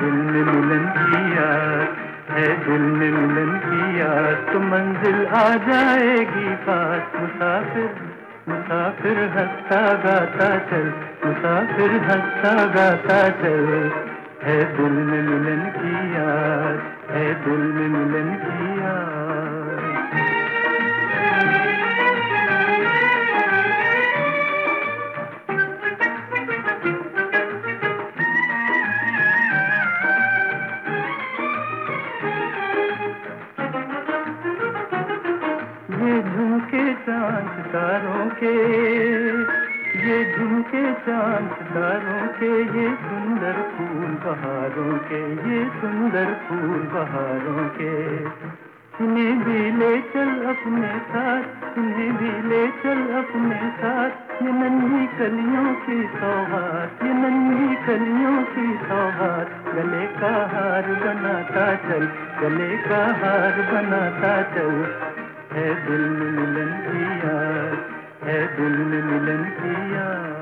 दिल ने मिलन किया है दिल ने मिलन किया तो मंजिल आ जाएगी पास मुसाफिर मुसाफिर हंसता गाता चल मुसाफिर हंसता गाता चल है दिल ने मिलन किया, है दिल ने मिलन किया। झुमके चाँद तारों के, ये झुमके चाँद तारों के, ये सुंदर फूल बहारों के, ये सुंदर फूल बहारों के। इन्हें भी ले चल अपने साथ इन्हें भी ले चल अपने साथ, ये नन्ही कलियों की सौगात ये नन्ही कलियों की सौगात गले का हार बनाता चल, गले का हार बनाता चल। है दिल में मिलन की याद, है दिल में मिलन की याद।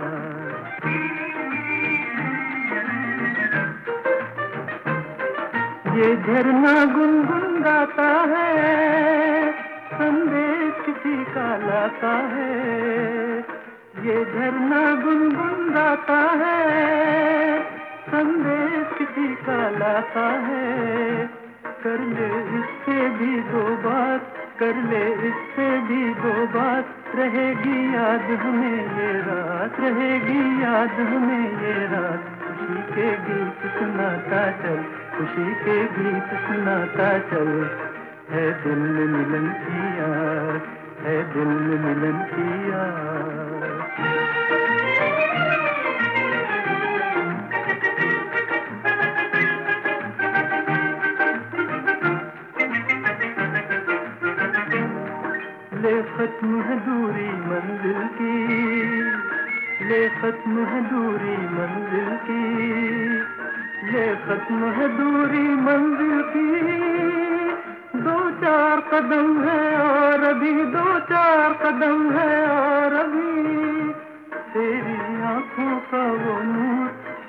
ये झरना गुनगुन गाता है, संदेश किसी का लाता है। ये झरना गुनगुन गाता है, संदेश किसी का लाता है। कर ले इससे भी दो बात कर ले, इससे भी दो बात रहेगी, याद हमें ये रात रहेगी, याद हमें ये रात। खुशी के गीत सुनाता चल, खुशी के गीत सुनाता चल। है दिल में मिलन की है दिल में मिलन की ले खत्म है दूरी मंजिल की, ले खत्म है दूरी मंजिल की, ले खत्म है दूरी मंजिल की। दो चार कदम है और अभी, दो चार कदम है और अभी, तेरी आँखों का वो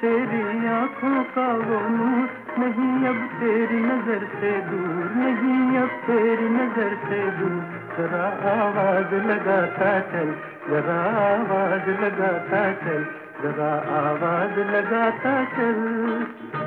तेरी आँखों का वो नूर, नहीं अब तेरी नज़र से दूर, नहीं अब तेरी नज़र से दूर। जरा आवाज़ लगाता चल, जरा आवाज़ लगाता चल, जरा आवाज़ लगाता चल।